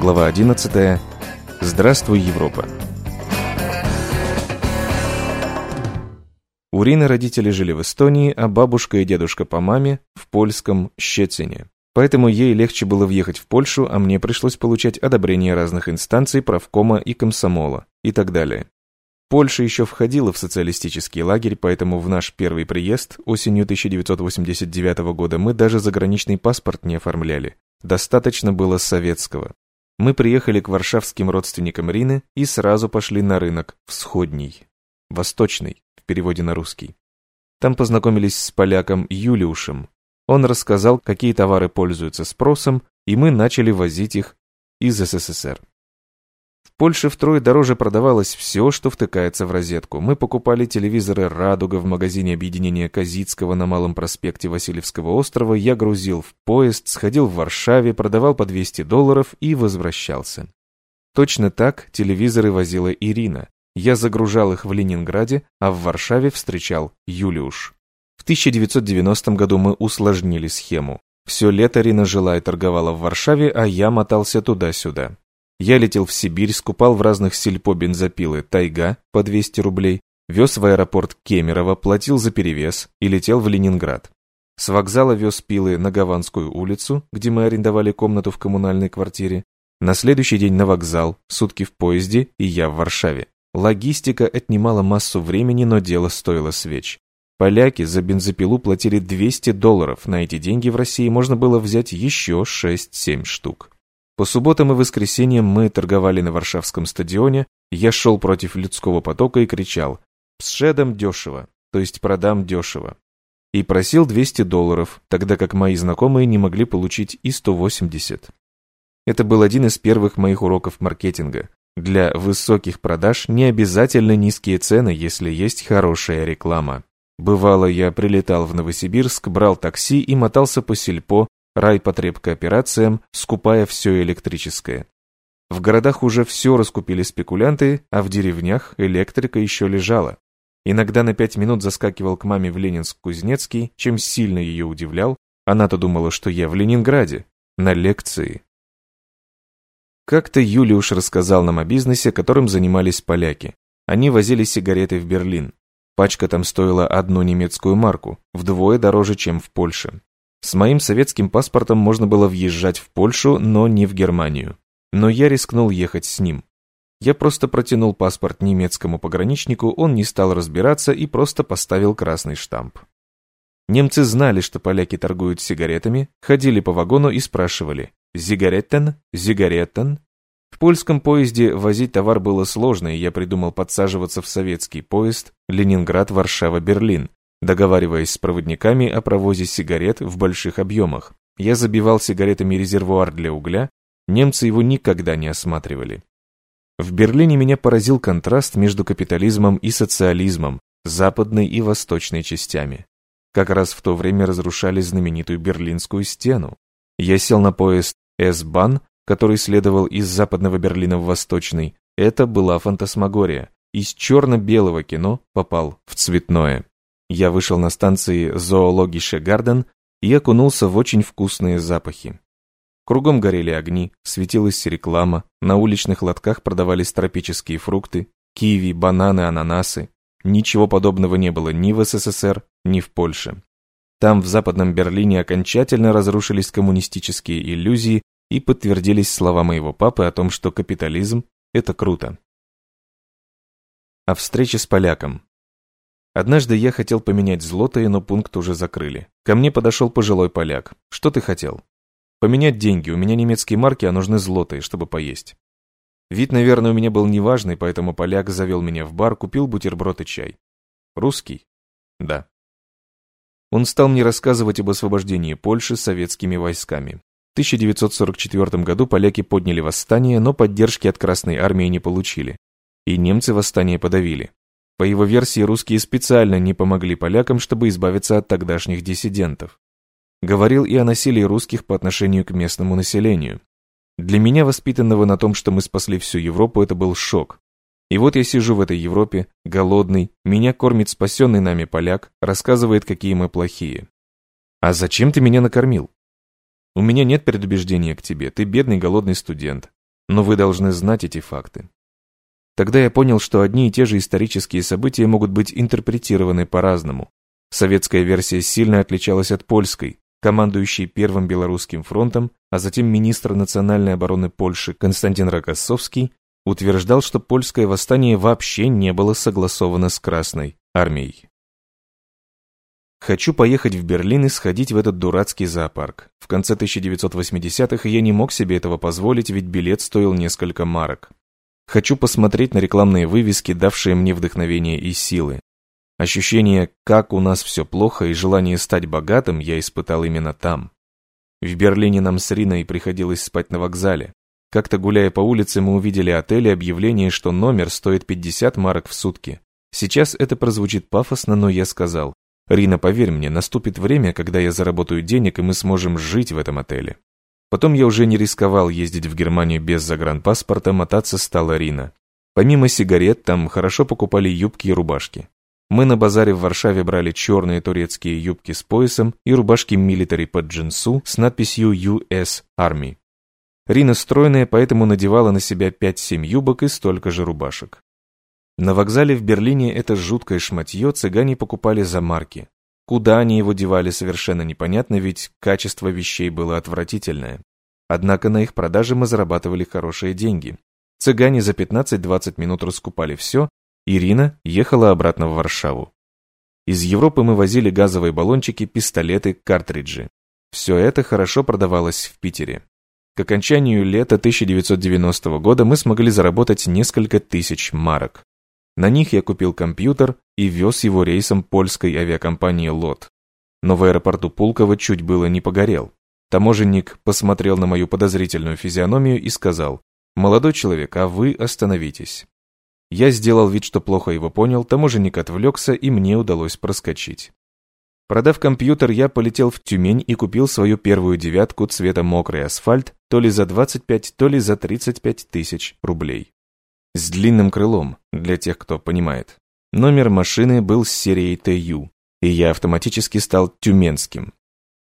Глава 11. Здравствуй, Европа. У Рины родители жили в Эстонии, а бабушка и дедушка по маме в польском Щецине. Поэтому ей легче было въехать в Польшу, а мне пришлось получать одобрение разных инстанций, правкома и комсомола и так далее. Польша еще входила в социалистический лагерь, поэтому в наш первый приезд осенью 1989 года мы даже заграничный паспорт не оформляли. Достаточно было советского. Мы приехали к варшавским родственникам Рины и сразу пошли на рынок, всходний, восточный, в переводе на русский. Там познакомились с поляком Юлиушем. Он рассказал, какие товары пользуются спросом, и мы начали возить их из СССР. Польше втрое дороже продавалось все, что втыкается в розетку. Мы покупали телевизоры «Радуга» в магазине объединения Казицкого на Малом проспекте Васильевского острова, я грузил в поезд, сходил в Варшаве, продавал по 200 долларов и возвращался. Точно так телевизоры возила Ирина. Я загружал их в Ленинграде, а в Варшаве встречал Юлиуш. В 1990 году мы усложнили схему. Все лето Рина жила и торговала в Варшаве, а я мотался туда-сюда. Я летел в Сибирь, скупал в разных сельпо бензопилы «Тайга» по 200 рублей, вез в аэропорт Кемерово, платил за перевес и летел в Ленинград. С вокзала вез пилы на Гаванскую улицу, где мы арендовали комнату в коммунальной квартире. На следующий день на вокзал, сутки в поезде и я в Варшаве. Логистика отнимала массу времени, но дело стоило свеч. Поляки за бензопилу платили 200 долларов, на эти деньги в России можно было взять еще 6-7 штук. По субботам и воскресеньям мы торговали на Варшавском стадионе, я шел против людского потока и кричал «Псшедом дешево», то есть продам дешево. И просил 200 долларов, тогда как мои знакомые не могли получить и 180. Это был один из первых моих уроков маркетинга. Для высоких продаж не обязательно низкие цены, если есть хорошая реклама. Бывало, я прилетал в Новосибирск, брал такси и мотался по сельпо, райпотребкооперациям, скупая все электрическое. В городах уже все раскупили спекулянты, а в деревнях электрика еще лежала. Иногда на пять минут заскакивал к маме в Ленинск-Кузнецкий, чем сильно ее удивлял. Она-то думала, что я в Ленинграде, на лекции. Как-то Юлиуш рассказал нам о бизнесе, которым занимались поляки. Они возили сигареты в Берлин. Пачка там стоила одну немецкую марку, вдвое дороже, чем в Польше. С моим советским паспортом можно было въезжать в Польшу, но не в Германию. Но я рискнул ехать с ним. Я просто протянул паспорт немецкому пограничнику, он не стал разбираться и просто поставил красный штамп. Немцы знали, что поляки торгуют сигаретами, ходили по вагону и спрашивали «Зигареттен? Зигареттен?» В польском поезде возить товар было сложно, и я придумал подсаживаться в советский поезд Ленинград-Варшава-Берлин, договариваясь с проводниками о провозе сигарет в больших объемах. Я забивал сигаретами резервуар для угля, немцы его никогда не осматривали. В Берлине меня поразил контраст между капитализмом и социализмом, западной и восточной частями. Как раз в то время разрушали знаменитую Берлинскую стену. Я сел на поезд S-Bahn, который следовал из западного Берлина в восточный. Это была фантасмагория. Из черно-белого кино попал в цветное. Я вышел на станции Зоологише Гарден и окунулся в очень вкусные запахи. Кругом горели огни, светилась реклама, на уличных лотках продавались тропические фрукты, киви, бананы, ананасы. Ничего подобного не было ни в СССР, ни в Польше. Там, в Западном Берлине, окончательно разрушились коммунистические иллюзии и подтвердились слова моего папы о том, что капитализм – это круто. О встрече с поляком. Однажды я хотел поменять злотые, но пункт уже закрыли. Ко мне подошел пожилой поляк. Что ты хотел? Поменять деньги, у меня немецкие марки, а нужны злотые, чтобы поесть. Вид, наверное, у меня был неважный, поэтому поляк завел меня в бар, купил бутерброд и чай. Русский? Да. Он стал мне рассказывать об освобождении Польши советскими войсками. В 1944 году поляки подняли восстание, но поддержки от Красной Армии не получили. И немцы восстание подавили. По его версии, русские специально не помогли полякам, чтобы избавиться от тогдашних диссидентов. Говорил и о насилии русских по отношению к местному населению. Для меня, воспитанного на том, что мы спасли всю Европу, это был шок. И вот я сижу в этой Европе, голодный, меня кормит спасенный нами поляк, рассказывает, какие мы плохие. А зачем ты меня накормил? У меня нет предубеждения к тебе, ты бедный голодный студент. Но вы должны знать эти факты. Тогда я понял, что одни и те же исторические события могут быть интерпретированы по-разному. Советская версия сильно отличалась от польской. Командующий Первым Белорусским фронтом, а затем министр национальной обороны Польши Константин Рокоссовский утверждал, что польское восстание вообще не было согласовано с Красной армией. Хочу поехать в Берлин и сходить в этот дурацкий зоопарк. В конце 1980-х я не мог себе этого позволить, ведь билет стоил несколько марок. Хочу посмотреть на рекламные вывески, давшие мне вдохновение и силы. Ощущение, как у нас все плохо, и желание стать богатым я испытал именно там. В Берлине нам с Риной приходилось спать на вокзале. Как-то гуляя по улице, мы увидели отель и объявление, что номер стоит 50 марок в сутки. Сейчас это прозвучит пафосно, но я сказал, Рина, поверь мне, наступит время, когда я заработаю денег, и мы сможем жить в этом отеле. Потом я уже не рисковал ездить в Германию без загранпаспорта, мотаться стала Рина. Помимо сигарет, там хорошо покупали юбки и рубашки. Мы на базаре в Варшаве брали черные турецкие юбки с поясом и рубашки милитари под джинсу с надписью US Army. Рина стройная, поэтому надевала на себя 5-7 юбок и столько же рубашек. На вокзале в Берлине это жуткое шматье цыгане покупали за марки. Куда они его девали, совершенно непонятно, ведь качество вещей было отвратительное. Однако на их продаже мы зарабатывали хорошие деньги. Цыгане за 15-20 минут раскупали все, Ирина ехала обратно в Варшаву. Из Европы мы возили газовые баллончики, пистолеты, картриджи. Все это хорошо продавалось в Питере. К окончанию лета 1990 года мы смогли заработать несколько тысяч марок. На них я купил компьютер и вез его рейсом польской авиакомпании «Лот». Но в аэропорту Пулково чуть было не погорел. Таможенник посмотрел на мою подозрительную физиономию и сказал, «Молодой человек, а вы остановитесь». Я сделал вид, что плохо его понял, таможенник отвлекся, и мне удалось проскочить. Продав компьютер, я полетел в Тюмень и купил свою первую девятку цвета мокрый асфальт то ли за 25, то ли за 35 тысяч рублей с длинным крылом, для тех, кто понимает. Номер машины был с серией ТЮ, и я автоматически стал тюменским.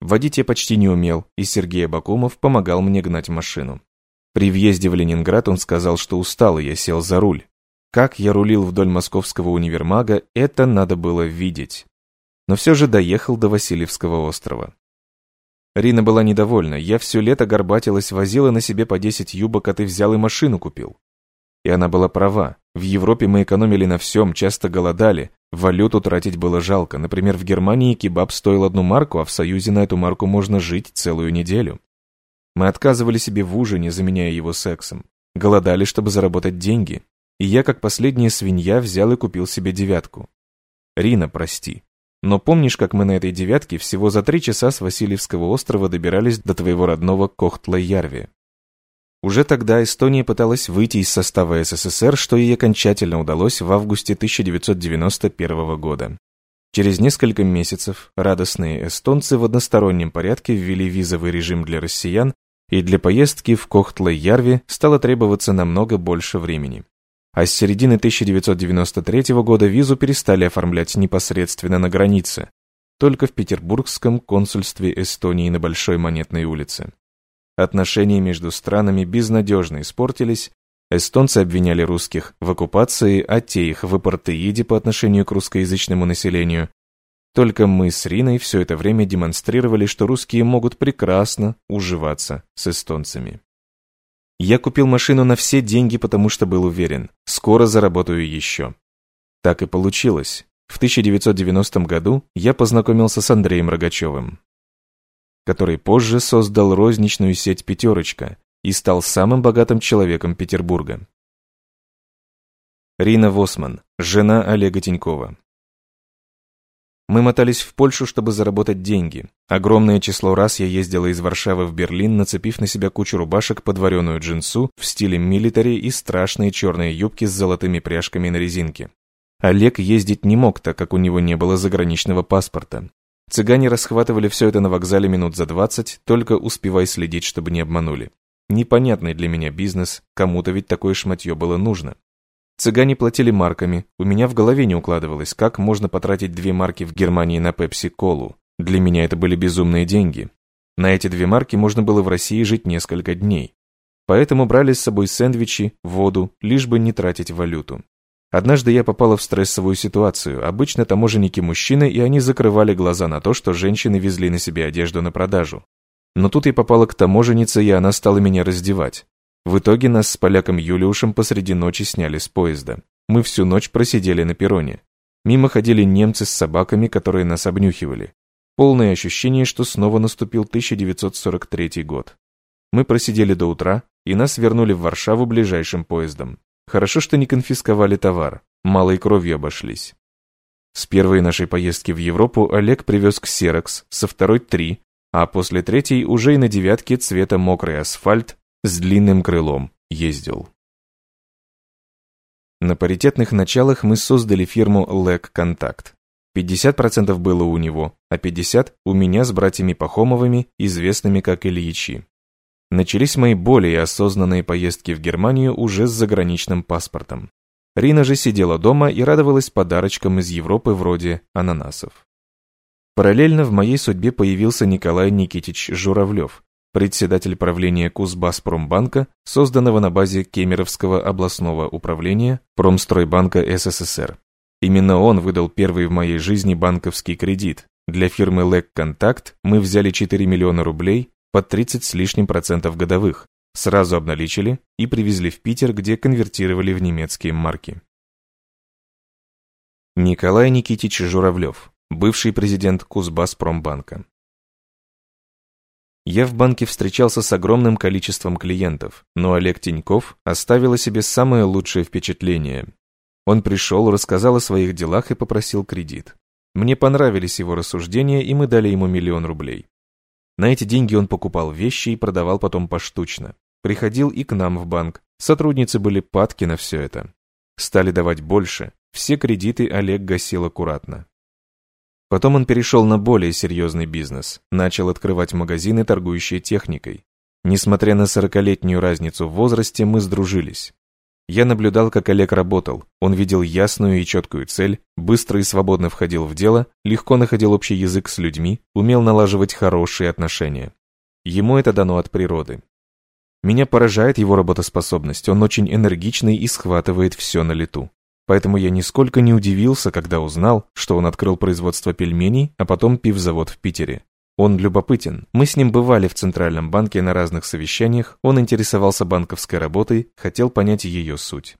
Водить я почти не умел, и Сергей Абакумов помогал мне гнать машину. При въезде в Ленинград он сказал, что устал, и я сел за руль. Как я рулил вдоль московского универмага, это надо было видеть. Но все же доехал до Васильевского острова. Рина была недовольна. Я все лето горбатилась, возила на себе по 10 юбок, а ты взял и машину купил. И она была права. В Европе мы экономили на всем, часто голодали. Валюту тратить было жалко. Например, в Германии кебаб стоил одну марку, а в Союзе на эту марку можно жить целую неделю. Мы отказывали себе в ужине, заменяя его сексом. Голодали, чтобы заработать деньги. И я, как последняя свинья, взял и купил себе девятку. Рина, прости. Но помнишь, как мы на этой девятке всего за три часа с Васильевского острова добирались до твоего родного Кохтла-Ярви? Уже тогда Эстония пыталась выйти из состава СССР, что ей окончательно удалось в августе 1991 года. Через несколько месяцев радостные эстонцы в одностороннем порядке ввели визовый режим для россиян, и для поездки в Кохтле-Ярви стало требоваться намного больше времени. А с середины 1993 года визу перестали оформлять непосредственно на границе, только в Петербургском консульстве Эстонии на Большой Монетной улице. Отношения между странами безнадежно испортились, эстонцы обвиняли русских в оккупации, а те их в апартеиде по отношению к русскоязычному населению. Только мы с Риной все это время демонстрировали, что русские могут прекрасно уживаться с эстонцами. Я купил машину на все деньги, потому что был уверен, скоро заработаю еще. Так и получилось. В 1990 году я познакомился с Андреем Рогачевым который позже создал розничную сеть «Пятерочка» и стал самым богатым человеком Петербурга. Рина Восман, жена Олега Тинькова. Мы мотались в Польшу, чтобы заработать деньги. Огромное число раз я ездила из Варшавы в Берлин, нацепив на себя кучу рубашек под вареную джинсу в стиле милитари и страшные черные юбки с золотыми пряжками на резинке. Олег ездить не мог, так как у него не было заграничного паспорта. Цыгане расхватывали все это на вокзале минут за двадцать, только успевай следить, чтобы не обманули. Непонятный для меня бизнес, кому-то ведь такое шматье было нужно. Цыгане платили марками, у меня в голове не укладывалось, как можно потратить две марки в Германии на пепси-колу. Для меня это были безумные деньги. На эти две марки можно было в России жить несколько дней. Поэтому брали с собой сэндвичи, воду, лишь бы не тратить валюту. Однажды я попала в стрессовую ситуацию. Обычно таможенники мужчины, и они закрывали глаза на то, что женщины везли на себе одежду на продажу. Но тут я попала к таможеннице, и она стала меня раздевать. В итоге нас с поляком Юлиушем посреди ночи сняли с поезда. Мы всю ночь просидели на перроне. Мимо ходили немцы с собаками, которые нас обнюхивали. Полное ощущение, что снова наступил 1943 год. Мы просидели до утра, и нас вернули в Варшаву ближайшим поездом. Хорошо, что не конфисковали товар, малой кровью обошлись. С первой нашей поездки в Европу Олег привез ксерокс, со второй три, а после третьей уже и на девятке цвета мокрый асфальт с длинным крылом ездил. На паритетных началах мы создали фирму Leg Contact. 50% было у него, а 50% у меня с братьями Пахомовыми, известными как Ильичи. Начались мои более осознанные поездки в Германию уже с заграничным паспортом. Рина же сидела дома и радовалась подарочкам из Европы вроде ананасов. Параллельно в моей судьбе появился Николай Никитич Журавлев, председатель правления Кузбасспромбанка, созданного на базе Кемеровского областного управления Промстройбанка СССР. Именно он выдал первый в моей жизни банковский кредит. Для фирмы Лек Контакт мы взяли 4 миллиона рублей под 30 с лишним процентов годовых, сразу обналичили и привезли в Питер, где конвертировали в немецкие марки. Николай Никитич Журавлев, бывший президент Кузбасспромбанка. Я в банке встречался с огромным количеством клиентов, но Олег Тиньков оставил о себе самое лучшее впечатление. Он пришел, рассказал о своих делах и попросил кредит. Мне понравились его рассуждения, и мы дали ему миллион рублей. На эти деньги он покупал вещи и продавал потом поштучно. Приходил и к нам в банк. Сотрудницы были падки на все это. Стали давать больше. Все кредиты Олег гасил аккуратно. Потом он перешел на более серьезный бизнес, начал открывать магазины, торгующие техникой. Несмотря на сорокалетнюю разницу в возрасте, мы сдружились. Я наблюдал, как Олег работал. Он видел ясную и четкую цель, быстро и свободно входил в дело, легко находил общий язык с людьми, умел налаживать хорошие отношения. Ему это дано от природы. Меня поражает его работоспособность, он очень энергичный и схватывает все на лету. Поэтому я нисколько не удивился, когда узнал, что он открыл производство пельменей, а потом пивзавод в Питере. Он любопытен. Мы с ним бывали в Центральном банке на разных совещаниях, он интересовался банковской работой, хотел понять ее суть.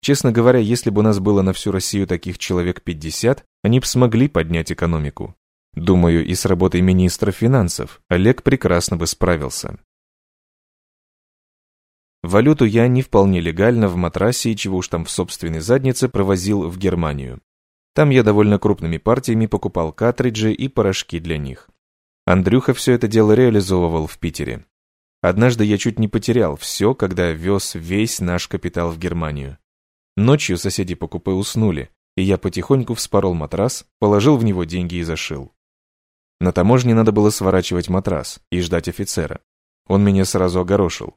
Честно говоря, если бы у нас было на всю Россию таких человек 50, они бы смогли поднять экономику. Думаю, и с работой министра финансов Олег прекрасно бы справился. Валюту я не вполне легально в матрасе и чего уж там в собственной заднице провозил в Германию. Там я довольно крупными партиями покупал картриджи и порошки для них. Андрюха все это дело реализовывал в Питере. Однажды я чуть не потерял все, когда вез весь наш капитал в Германию. Ночью соседи по купе уснули, и я потихоньку вспорол матрас, положил в него деньги и зашил. На таможне надо было сворачивать матрас и ждать офицера. Он меня сразу огорошил.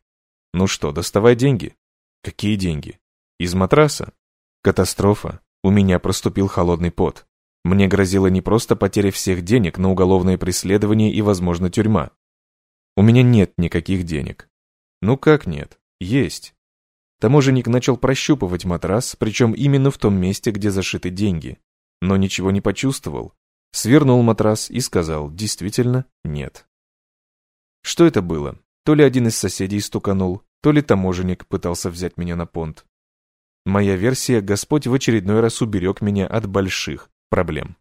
Ну что, доставай деньги. Какие деньги? Из матраса? Катастрофа. У меня проступил холодный пот. Мне грозила не просто потеря всех денег, но уголовное преследование и, возможно, тюрьма. У меня нет никаких денег. Ну как нет? Есть. Таможенник начал прощупывать матрас, причем именно в том месте, где зашиты деньги. Но ничего не почувствовал. Свернул матрас и сказал, действительно, нет. Что это было? То ли один из соседей стуканул, то ли таможенник пытался взять меня на понт. Моя версия, Господь в очередной раз уберег меня от больших проблем.